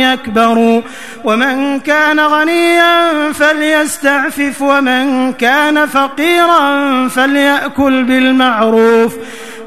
يكبروا ومن كان غنيا فليستعفف ومن كان فقيرا فليأكل بالمعروف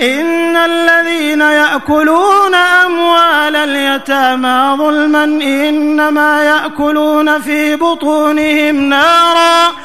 إن الذين يأكلون أموال اليتامى ظلما إنما يأكلون في بطونهم ناراً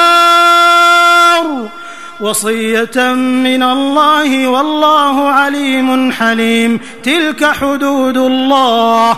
وصية من الله والله عليم حليم. تلك حدود الله.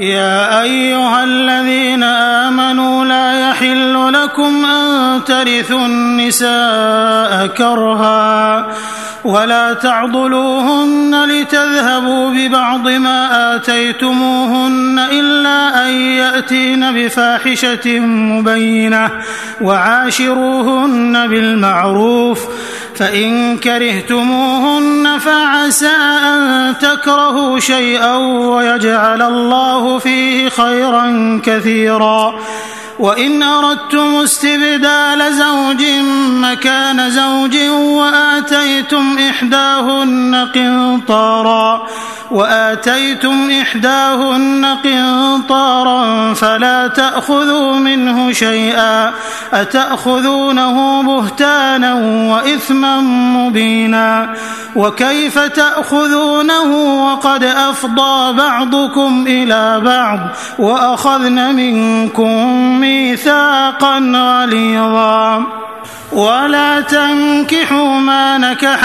يا أيها الذين آمنوا لا يحل لكم أن ترثوا النساء كرها ولا تعضلوهن لتذهبوا ببعض ما آتيتموهن إلا أن يأتين بفاحشة مبينة وعاشروهن بالمعروف فإن كرهتموهن فعسى أن تكرهوا شيئا ويجعل الله فيه خيرا كثيرا وإن أردتم استبدال زوج مكان زوج وآتيتم إحداهن قنطارا وآتيتم إحداهن قنطارا فلا تأخذوا منه شيئا أتأخذونه بهتانا وإثما مبينا وكيف تأخذونه وقد أفضى بعضكم إلى بعض وأخذن منكم ميثاقا غليظا ولا تنكحوا ما نكح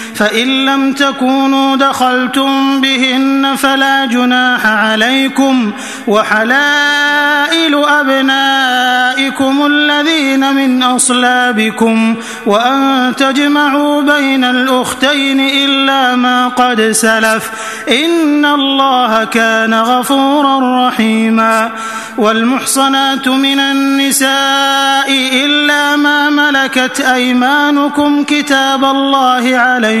فإن لم تكونوا دخلتم بهن فلا جناح عليكم وحلائل أبنائكم الذين من أصلابكم وأن تجمعوا بين الأختين إلا ما قد سلف إن الله كان غفورا رحيما والمحصنات من النساء إلا ما ملكت أيمانكم كتاب الله عليكم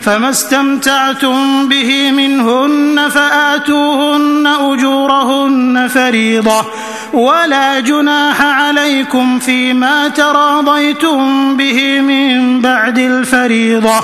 فما استمتعتم به منهن فآتوهن أجورهن فريضة ولا جناح عليكم فيما تراضيتم به من بعد الفريضة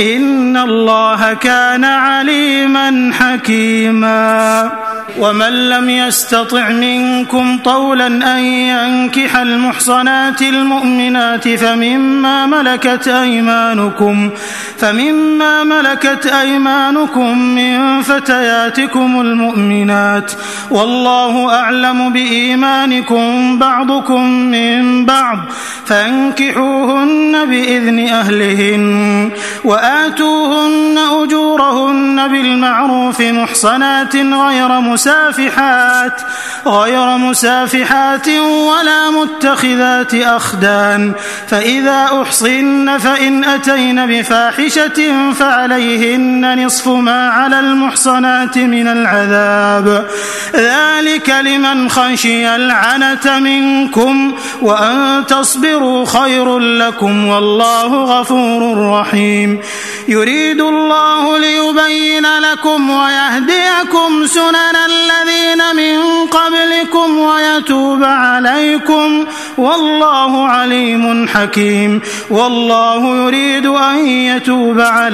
إن الله كان عليما حكيما ومن لم يستطع منكم طولا أن ينكح المحصنات المؤمنات فمما ملكت أيمانكم فمما مما ملكت أيمانكم من فتياتكم المؤمنات والله أعلم بإيمانكم بعضكم من بعض فانكحوهن بإذن أهلهن وآتوهن أجورهن بالمعروف محصنات غير مسافحات غير مسافحات ولا متخذات أخدان فإذا أحصن فإن أتين بفاحشة فعليهن نصف ما على المحصنات من العذاب. ذلك لمن خشي العنت منكم وأن تصبروا خير لكم والله غفور رحيم. يريد الله ليبين لكم ويهديكم سنن الذين من قبلكم ويتوب عليكم. والله عليم حكيم. والله يريد أن يتوب عليكم.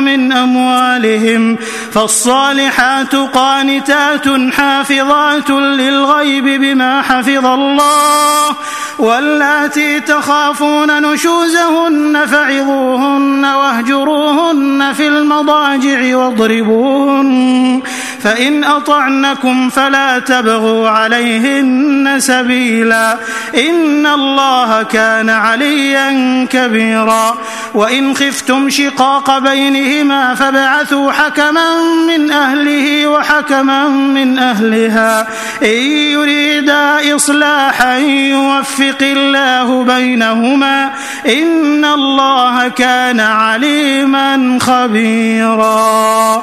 من أموالهم فالصالحات قانتات حافظات للغيب بما حفظ الله واللاتي تخافون نشوزهن فعظوهن واهجروهن في المضاجع واضربوهن فإن أطعنكم فلا تبغوا عليهن سبيلا إن الله كان عليا كبيرا وإن خفتم شقاق بينكم فيهما فابعثوا حكما من أهله وحكما من أهلها. إن يريدا إصلاحا يوفق الله بينهما إن الله كان عليما خبيرا.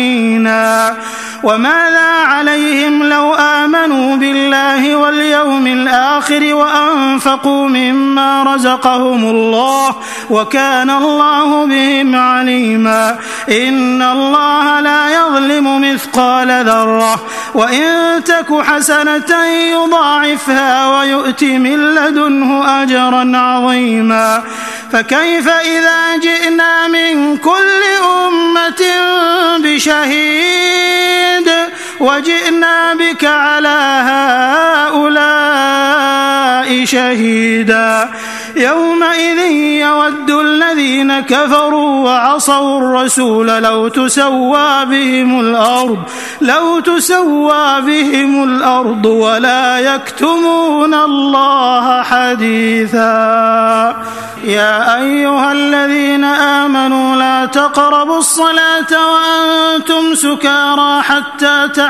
علينا وماذا عليهم لو آمنوا بالله واليوم الآخر وأنفقوا مما رزقهم الله وكان الله بهم عليما. إن الله لا يظلم مثقال ذرة وإن تك حسنة يضاعفها ويؤتي من لدنه أجرا عظيما. فكيف إذا جئنا من كل أمة بشر بشهيد وجئنا بك على هؤلاء شهيدا. يومئذ يود الذين كفروا وعصوا الرسول لو تسوى بهم الأرض لو تسوى بهم الأرض ولا يكتمون الله حديثا. يا أيها الذين آمنوا لا تقربوا الصلاة وأنتم سكارى حتى تعلموا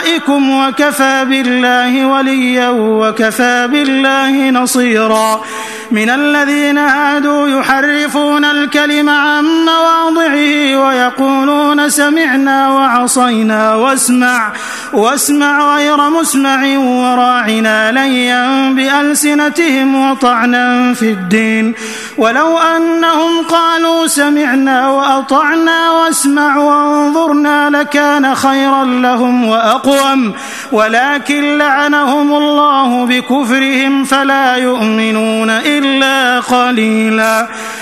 ورائكم وكفى بالله وليا وكفى بالله نصيرا. من الذين هادوا يحرفون الكلم عن مواضعه ويقولون سمعنا وعصينا واسمع واسمع غير مسمع وراعنا ليا بألسنتهم وطعنا في الدين. ولو أنهم قالوا سمعنا وأطعنا واسمع وانظرنا لكان خيرا لهم وأقوى الأصم ولكن لعنهم الله بكفرهم فلا يؤمنون إلا قليلاً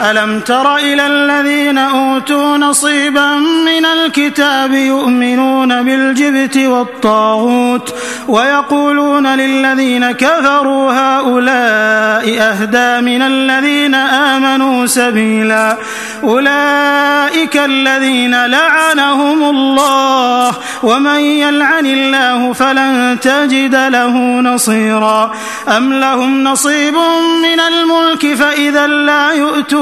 ألم تر إلى الذين أوتوا نصيبا من الكتاب يؤمنون بالجبت والطاغوت ويقولون للذين كفروا هؤلاء أهدى من الذين آمنوا سبيلا أولئك الذين لعنهم الله ومن يلعن الله فلن تجد له نصيرا أم لهم نصيب من الملك فإذا لا يؤتون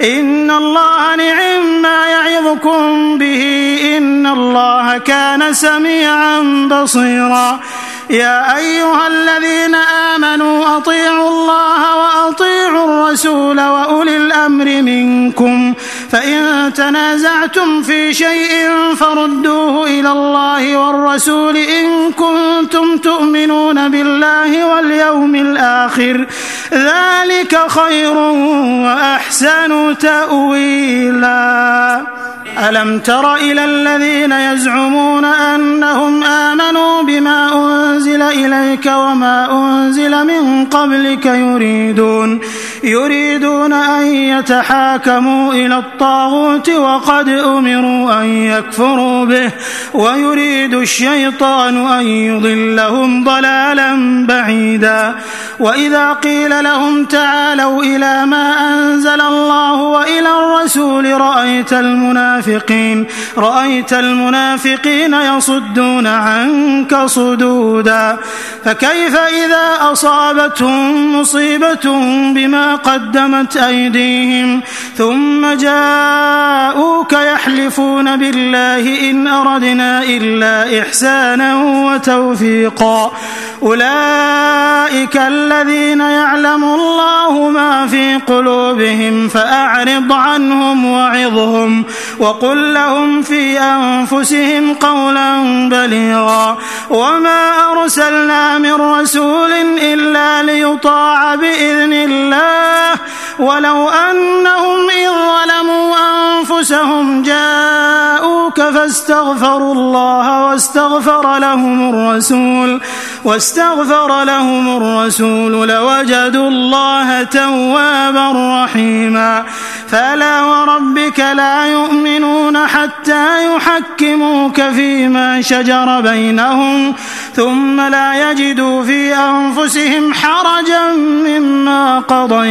إن الله نعم ما يعظكم به إن الله كان سميعا بصيرا يا أيها الذين آمنوا أطيعوا الله وأطيعوا الرسول وأولي الأمر منكم فإن تنازعتم في شيء فردوه إلى الله والرسول إن كنتم تؤمنون بالله واليوم الآخر ذلك خير وأحسن تأويلا. ألم تر إلى الذين يزعمون أنهم آمنوا بما أنزل أنزل إليك وما أنزل من قبلك يريدون يريدون أن يتحاكموا إلى الطاغوت وقد أمروا أن يكفروا به ويريد الشيطان أن يضلهم ضلالا بعيدا. وإذا قيل لهم تعالوا إلى ما أنزل الله وإلى الرسول رأيت المنافقين رأيت المنافقين يصدون عنك صدودا. فكيف إذا أصابتهم مصيبة بما قدمت أيديهم ثم جاءوك يحلفون بالله إن أردنا إلا إحسانا وتوفيقا أولئك الذين يعلم الله ما في قلوبهم فأعرض عنهم وعظهم وقل لهم في أنفسهم قولا بليغا وما أرسلنا من رسول إلا ليطاع بإذن الله الله ولو أنهم إن ظلموا أنفسهم جاءوك فاستغفروا الله واستغفر لهم الرسول واستغفر لهم الرسول لوجدوا الله توابا رحيما فلا وربك لا يؤمنون حتى يحكموك فيما شجر بينهم ثم لا يجدوا في أنفسهم حرجا مما قضيت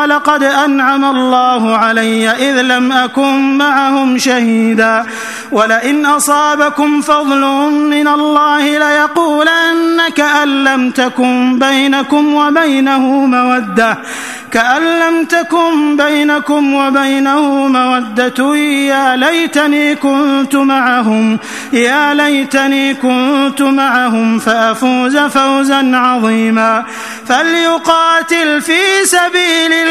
قال قد أنعم الله علي إذ لم أكن معهم شهيدا ولئن أصابكم فضل من الله ليقولن كأن لم تكن بينكم وبينه مودة كأن لم تكن بينكم وبينه مودة يا ليتني كنت معهم يا ليتني كنت معهم فأفوز فوزا عظيما فليقاتل في سبيل الله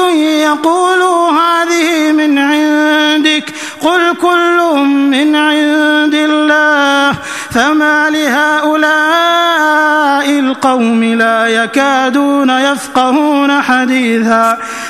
يقولوا هذه من عندك قل كل من عند الله فما لهؤلاء القوم لا يكادون يفقهون حديثا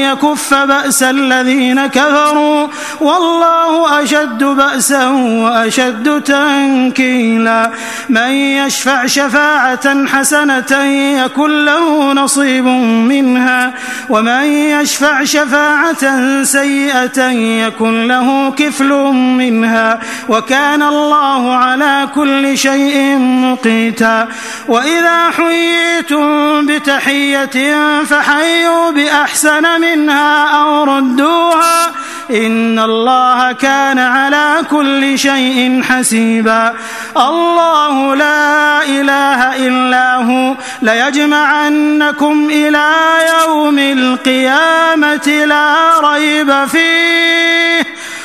ليكف بأس الذين كفروا والله أشد بأسا وأشد تنكيلا. من يشفع شفاعة حسنة يكن له نصيب منها. ومن يشفع شفاعة سيئة يكن له كفل منها. وكان الله على كل شيء مقيتا. وإذا حييتم بتحية فحيوا بأحسن من منها أو ردوها إن الله كان على كل شيء حسيبا. الله لا إله إلا هو. ليجمعنكم إلى يوم القيامة لا ريب فيه.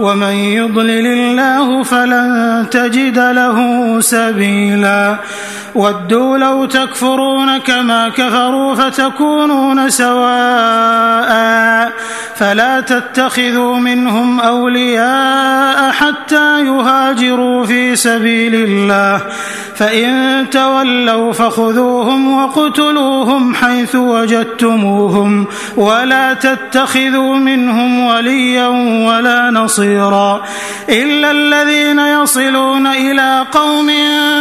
ومن يضلل الله فلن تجد له سبيلا. ودوا لو تكفرون كما كفروا فتكونون سواء. فلا تتخذوا منهم أولياء حتى يهاجروا في سبيل الله. فإن تولوا فخذوهم وقتلوهم حيث وجدتموهم. ولا تتخذوا منهم وليا ولا نصيرا. خيرا إلا الذين يصلون إلى قوم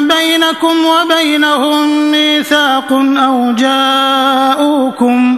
بينكم وبينهم ميثاق أو جاءوكم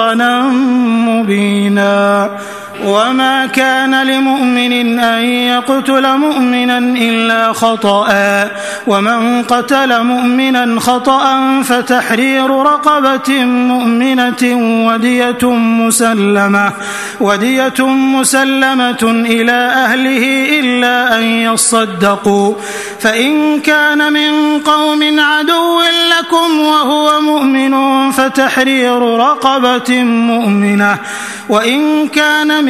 سلطانا مبينا. وما كان لمؤمن أن يقتل مؤمنا إلا خطأ ومن قتل مؤمنا خطأ فتحرير رقبة مؤمنة ودية مسلمة ودية مسلمة إلى أهله إلا أن يصدقوا فإن كان من قوم عدو لكم وهو مؤمن فتحرير رقبة مؤمنة وإن كان من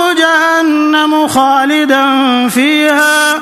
جهنم خالدا فيها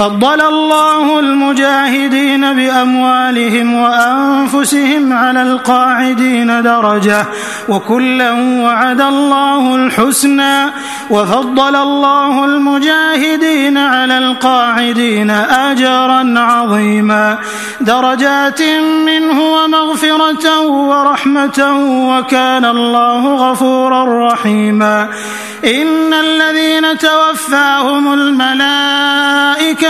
فضل الله المجاهدين بأموالهم وأنفسهم على القاعدين درجة وكلا وعد الله الحسنى وفضل الله المجاهدين على القاعدين اجرا عظيما. درجات منه ومغفرة ورحمة وكان الله غفورا رحيما. إن الذين توفاهم الملائكة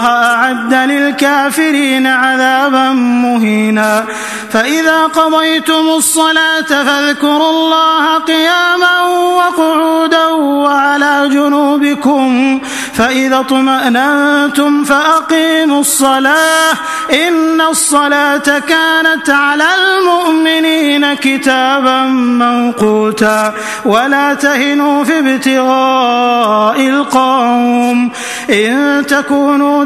الله أعد للكافرين عذابا مهينا. فإذا قضيتم الصلاة فاذكروا الله قياما وقعودا وعلى جنوبكم. فإذا اطمأنتم فأقيموا الصلاة. إن الصلاة كانت على المؤمنين كتابا موقوتا ولا تهنوا في ابتغاء القوم. إن تكونوا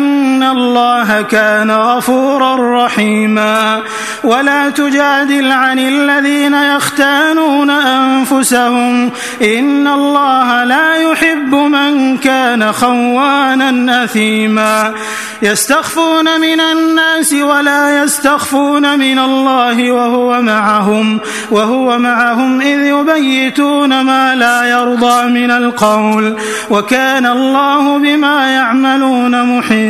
إن الله كان غفورا رحيما ولا تجادل عن الذين يختانون أنفسهم إن الله لا يحب من كان خوانا أثيما يستخفون من الناس ولا يستخفون من الله وهو معهم وهو معهم إذ يبيتون ما لا يرضى من القول وكان الله بما يعملون محيطا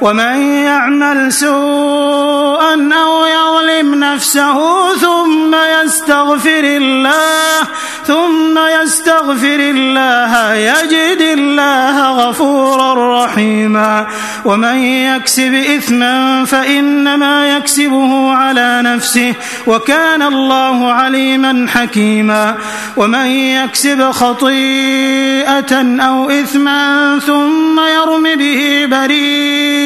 ومن يعمل سوءا أو يظلم نفسه ثم يستغفر الله ثم يستغفر الله يجد الله غفورا رحيما. ومن يكسب إثما فإنما يكسبه على نفسه وكان الله عليما حكيما. ومن يكسب خطيئة أو إثما ثم يرم به بريئا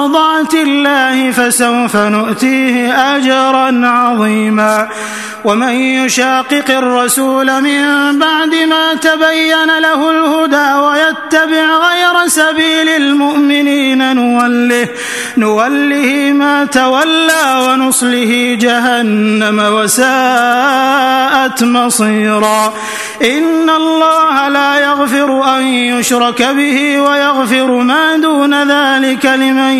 ومرضات الله فسوف نؤتيه أجرا عظيما. ومن يشاقق الرسول من بعد ما تبين له الهدى ويتبع غير سبيل المؤمنين نوله نوله ما تولى ونصله جهنم وساءت مصيرا. إن الله لا يغفر أن يشرك به ويغفر ما دون ذلك لمن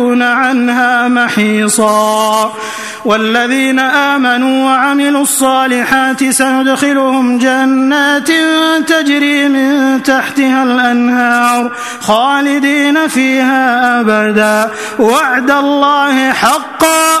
يجدون عنها محيصا والذين آمنوا وعملوا الصالحات سندخلهم جنات تجري من تحتها الأنهار خالدين فيها أبدا. وعد الله حقا.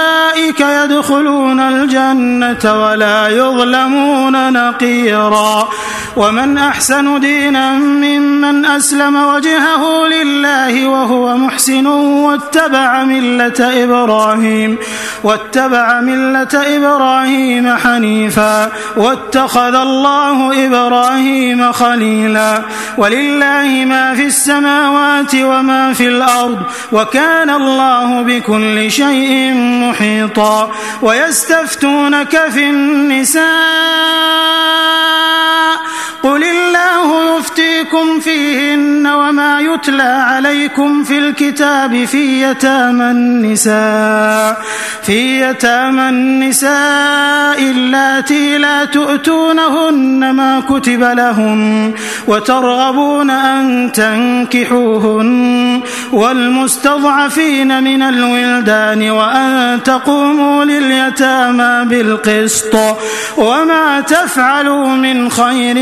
أولئك يدخلون الجنة ولا يظلمون نقيرا. ومن أحسن دينا ممن أسلم وجهه لله وهو محسن واتبع ملة إبراهيم واتبع ملة إبراهيم حنيفا واتخذ الله إبراهيم خليلا. ولله ما في السماوات وما في الأرض وكان الله بكل شيء مهتما محيطا ويستفتونك في النساء. قل الله يفتي يُلْقِيكُمْ فِيهِنَّ وَمَا يُتْلَى عَلَيْكُمْ فِي الْكِتَابِ فِي يَتَامَى النِّسَاءِ في يتامى النساء اللاتي لا تؤتونهن ما كتب لهن وترغبون أن تنكحوهن والمستضعفين من الولدان وأن تقوموا لليتامى بالقسط. وما تفعلوا من خير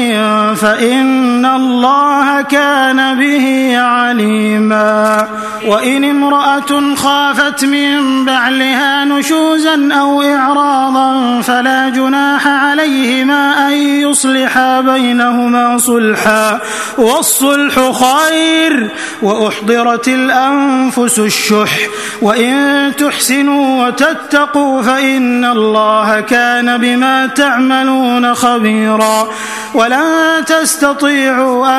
فإن الله الله كان به عليما. وإن امرأة خافت من بعلها نشوزا أو إعراضا فلا جناح عليهما أن يصلحا بينهما صلحا. والصلح خير وأحضرت الأنفس الشح. وإن تحسنوا وتتقوا فإن الله كان بما تعملون خبيرا. ولا تستطيعوا أن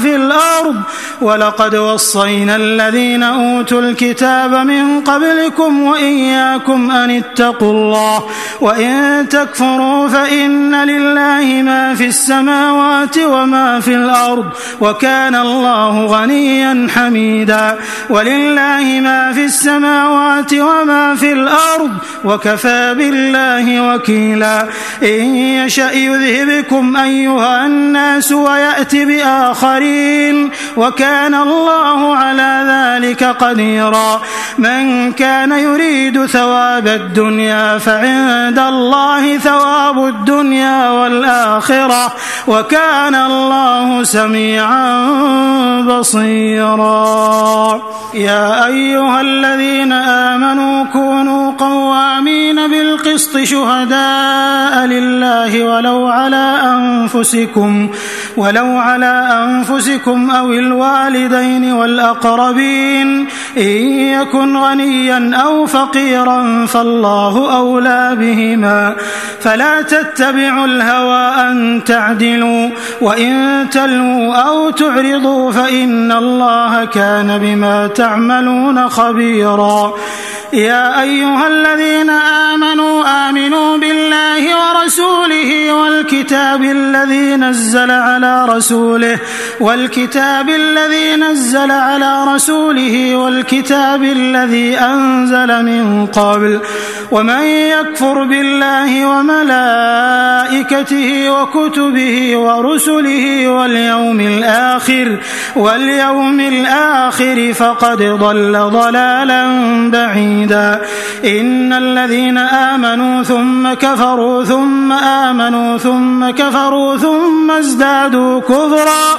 في الأرض ولقد وصينا الذين أوتوا الكتاب من قبلكم وإياكم أن اتقوا الله وإن تكفروا فإن لله ما في السماوات وما في الأرض وكان الله غنيا حميدا ولله ما في السماوات وما في الأرض وكفى بالله وكيلا إن يشأ يذهبكم أيها الناس ويأت بآخرين عليم وكان الله على ذلك قديرا. من كان يريد ثواب الدنيا فعند الله ثواب الدنيا والآخرة. وكان الله سميعا بصيرا. يا أيها الذين آمنوا كونوا قوامين بالقسط شهداء لله ولو على أنفسكم ولو على أنفسكم أنفسكم أو الوالدين والأقربين إن يكن غنيا أو فقيرا فالله أولى بهما فلا تتبعوا الهوى أن تعدلوا وإن تلووا أو تعرضوا فإن الله كان بما تعملون خبيرا يا أيها الذين آمنوا آمنوا بالله ورسوله والكتاب الذي نزل على رسوله والكتاب الذي نزل على رسوله والكتاب الذي أنزل من قبل ومن يكفر بالله وملائكته وكتبه ورسله واليوم الآخر واليوم الآخر فقد ضل ضلالا بعيدا إن الذين آمنوا ثم كفروا ثم آمنوا ثم كفروا ثم ازدادوا كفرا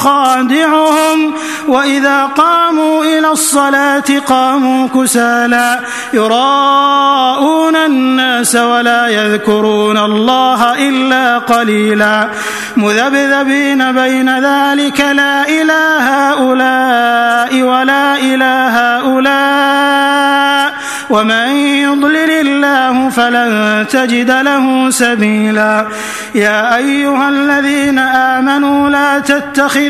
وخادعهم وإذا قاموا إلى الصلاة قاموا كسالى يراءون الناس ولا يذكرون الله إلا قليلا مذبذبين بين ذلك لا إلى هؤلاء ولا إلى هؤلاء ومن يضلل الله فلن تجد له سبيلا يا أيها الذين آمنوا لا تتخذوا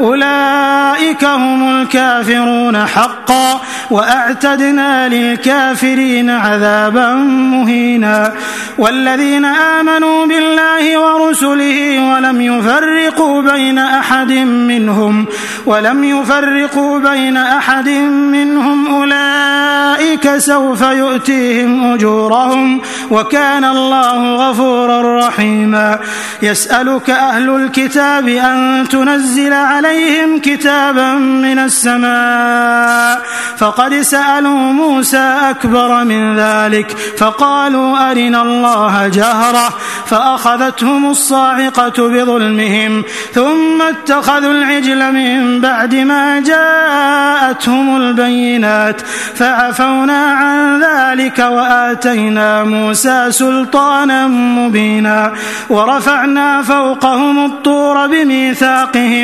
أولئك هم الكافرون حقا وأعتدنا للكافرين عذابا مهينا. والذين آمنوا بالله ورسله ولم يفرقوا بين أحد منهم ولم يفرقوا بين أحد منهم أولئك سوف يؤتيهم أجورهم وكان الله غفورا رحيما. يسألك أهل الكتاب أن تنزل أنزل عليهم كتابا من السماء فقد سألوا موسى أكبر من ذلك فقالوا أرنا الله جهرة فأخذتهم الصاعقة بظلمهم ثم اتخذوا العجل من بعد ما جاءتهم البينات فعفونا عن ذلك وآتينا موسى سلطانا مبينا ورفعنا فوقهم الطور بميثاقهم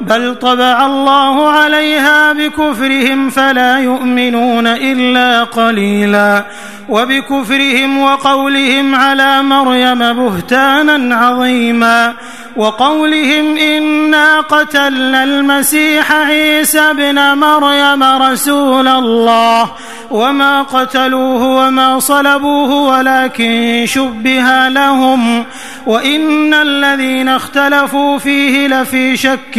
بل طبع الله عليها بكفرهم فلا يؤمنون الا قليلا وبكفرهم وقولهم على مريم بهتانا عظيما وقولهم انا قتلنا المسيح عيسى ابن مريم رسول الله وما قتلوه وما صلبوه ولكن شبها لهم وان الذين اختلفوا فيه لفي شك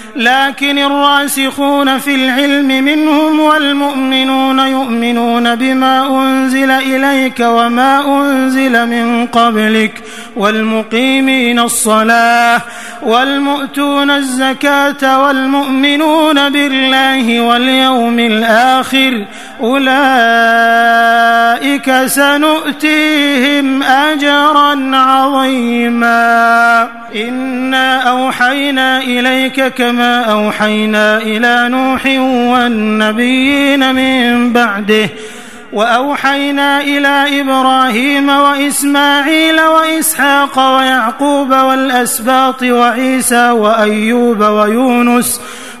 لكن الراسخون في العلم منهم والمؤمنون يؤمنون بما أنزل إليك وما أنزل من قبلك والمقيمين الصلاة والمؤتون الزكاة والمؤمنون بالله واليوم الآخر أولئك سنؤتيهم أجرا عظيما إنا أوحينا إليك كما أوحينا إلى نوح والنبيين من بعده وأوحينا إلى إبراهيم وإسماعيل وإسحاق ويعقوب والأسباط وعيسى وأيوب ويونس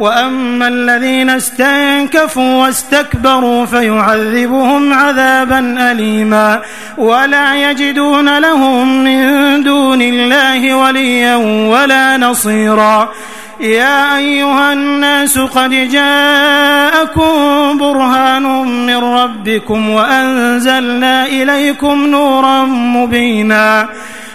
وأما الذين استنكفوا واستكبروا فيعذبهم عذابا اليما ولا يجدون لهم من دون الله وليا ولا نصيرا. يا أيها الناس قد جاءكم برهان من ربكم وأنزلنا إليكم نورا مبينا.